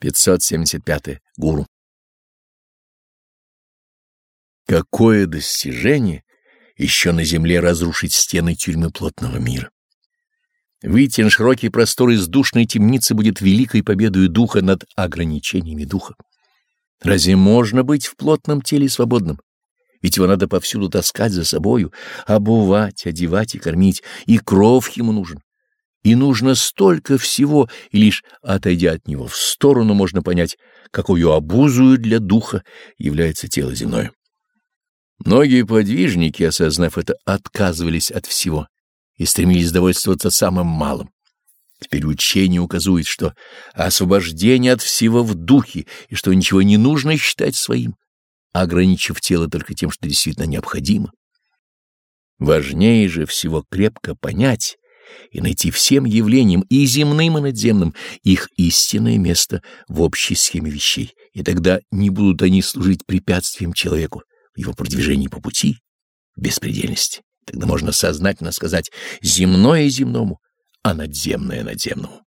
575. Гуру. Какое достижение еще на земле разрушить стены тюрьмы плотного мира! Выйти на широкий простор из душной темницы будет великой победой духа над ограничениями духа. Разве можно быть в плотном теле свободным? Ведь его надо повсюду таскать за собою, обувать, одевать и кормить, и кров ему нужен. И нужно столько всего, и лишь отойдя от него в сторону, можно понять, какую обузую для духа является тело земное. Многие подвижники, осознав это, отказывались от всего и стремились довольствоваться самым малым. Теперь учение указывает, что освобождение от всего в духе, и что ничего не нужно считать своим, ограничив тело только тем, что действительно необходимо. Важнее же всего крепко понять, и найти всем явлениям, и земным, и надземным, их истинное место в общей схеме вещей, и тогда не будут они служить препятствием человеку в его продвижении по пути беспредельности. Тогда можно сознательно сказать «земное земному», а надземное надземному.